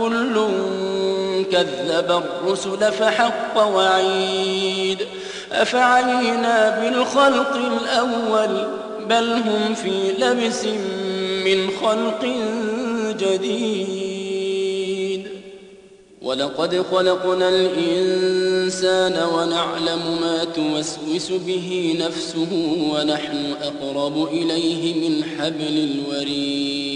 كل كذب الرسل فحق وعيد. أفعينا بالخلق الأول بل هم في لبس من خلق جديد. ولقد خلقنا الإنسان ونعلم ما توسوس به نفسه ونحن أقرب إليه من حبل الوريد.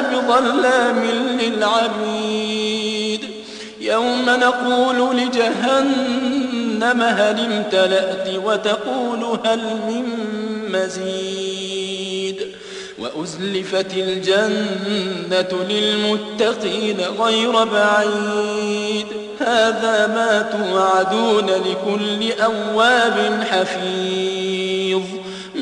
بظلام للعبيد. يوم نقول لجهنم هل امتلأت وتقول هل من مزيد. وأزلفت الجنة للمتقين غير بعيد. هذا ما توعدون لكل أواب حفيظ.